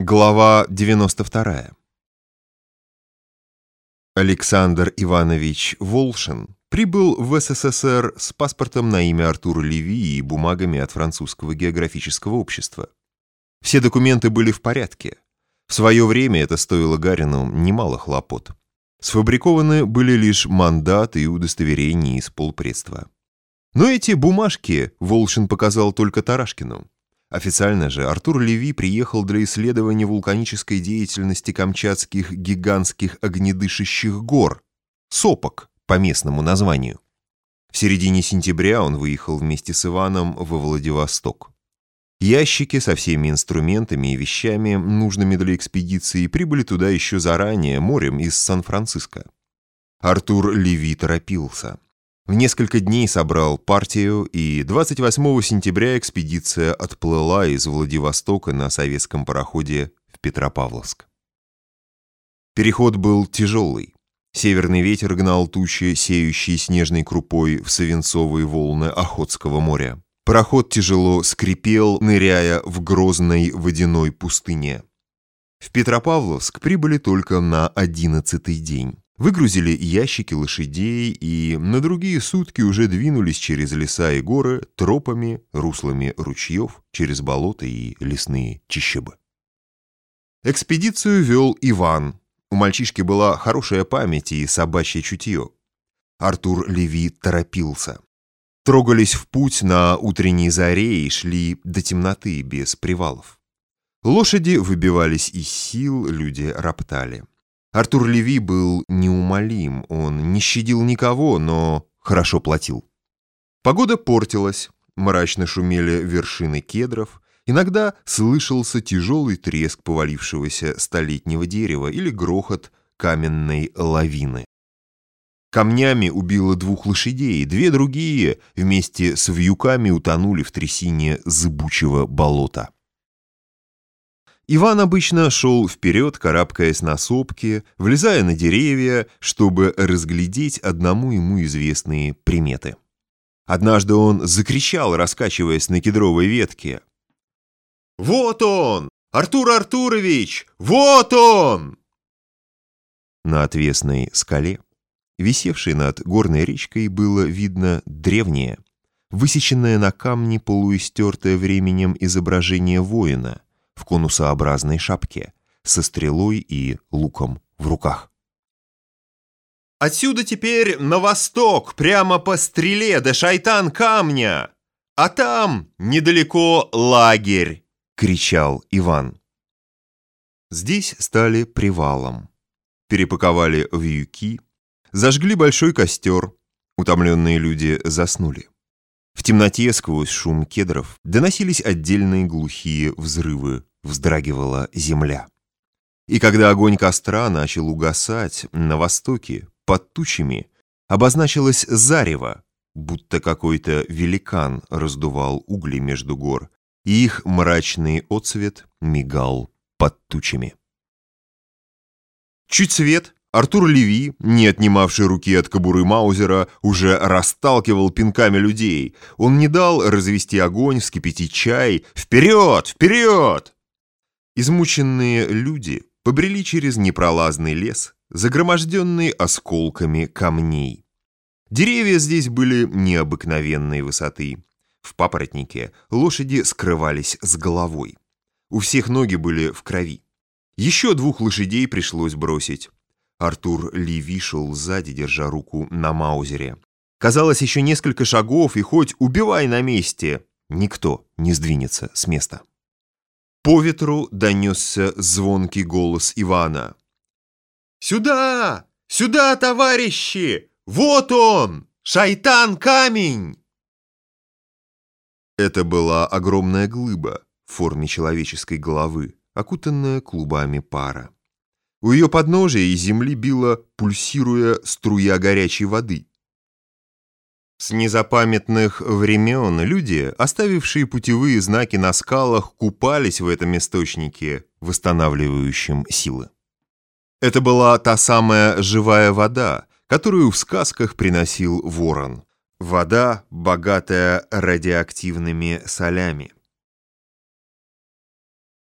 Глава 92. Александр Иванович Волшин прибыл в СССР с паспортом на имя Артура Леви и бумагами от французского географического общества. Все документы были в порядке. В свое время это стоило Гарину немало хлопот. Сфабрикованы были лишь мандаты и удостоверения из полпредства. Но эти бумажки Волшин показал только Тарашкину. Официально же Артур Леви приехал для исследования вулканической деятельности камчатских гигантских огнедышащих гор, сопок по местному названию. В середине сентября он выехал вместе с Иваном во Владивосток. Ящики со всеми инструментами и вещами, нужными для экспедиции, прибыли туда еще заранее, морем из Сан-Франциско. Артур Леви торопился. В несколько дней собрал партию, и 28 сентября экспедиция отплыла из Владивостока на советском пароходе в Петропавловск. Переход был тяжелый. Северный ветер гнал тучи, сеющие снежной крупой в свинцовые волны Охотского моря. Пароход тяжело скрипел, ныряя в грозной водяной пустыне. В Петропавловск прибыли только на одиннадцатый день. Выгрузили ящики лошадей и на другие сутки уже двинулись через леса и горы, тропами, руслами ручьев, через болота и лесные чащобы. Экспедицию вел Иван. У мальчишки была хорошая память и собачье чутье. Артур Леви торопился. Трогались в путь на утренней заре и шли до темноты без привалов. Лошади выбивались из сил, люди роптали. Артур Леви был неумолим, он не щадил никого, но хорошо платил. Погода портилась, мрачно шумели вершины кедров, иногда слышался тяжелый треск повалившегося столетнего дерева или грохот каменной лавины. Камнями убило двух лошадей, две другие вместе с вьюками утонули в трясине зыбучего болота. Иван обычно шел вперед, карабкаясь на сопки, влезая на деревья, чтобы разглядеть одному ему известные приметы. Однажды он закричал, раскачиваясь на кедровой ветке. «Вот он! Артур Артурович! Вот он!» На отвесной скале, висевшей над горной речкой, было видно древнее, высеченное на камне полуистертое временем изображение воина — в конусообразной шапке, со стрелой и луком в руках. «Отсюда теперь на восток, прямо по стреле до шайтан камня, а там недалеко лагерь!» — кричал Иван. Здесь стали привалом. Перепаковали вьюки, зажгли большой костер, утомленные люди заснули. В темноте сквозь шум кедров доносились отдельные глухие взрывы, вздрагивала земля. И когда огонь костра начал угасать, на востоке, под тучами, обозначилось зарево, будто какой-то великан раздувал угли между гор, и их мрачный отцвет мигал под тучами. Чуть свет, Артур Леви, не отнимавший руки от кобуры Маузера, уже расталкивал пинками людей. Он не дал развести огонь, вскипятить чай. «Вперед! Вперед!» Измученные люди побрели через непролазный лес, загроможденный осколками камней. Деревья здесь были необыкновенной высоты. В папоротнике лошади скрывались с головой. У всех ноги были в крови. Еще двух лошадей пришлось бросить. Артур Леви шел сзади, держа руку на маузере. Казалось, еще несколько шагов, и хоть убивай на месте, никто не сдвинется с места. По ветру донесся звонкий голос Ивана. «Сюда! Сюда, товарищи! Вот он! Шайтан-камень!» Это была огромная глыба в форме человеческой головы, окутанная клубами пара. У ее подножия из земли била, пульсируя струя горячей воды. С незапамятных времен люди, оставившие путевые знаки на скалах, купались в этом источнике, восстанавливающем силы. Это была та самая живая вода, которую в сказках приносил ворон. Вода, богатая радиоактивными солями.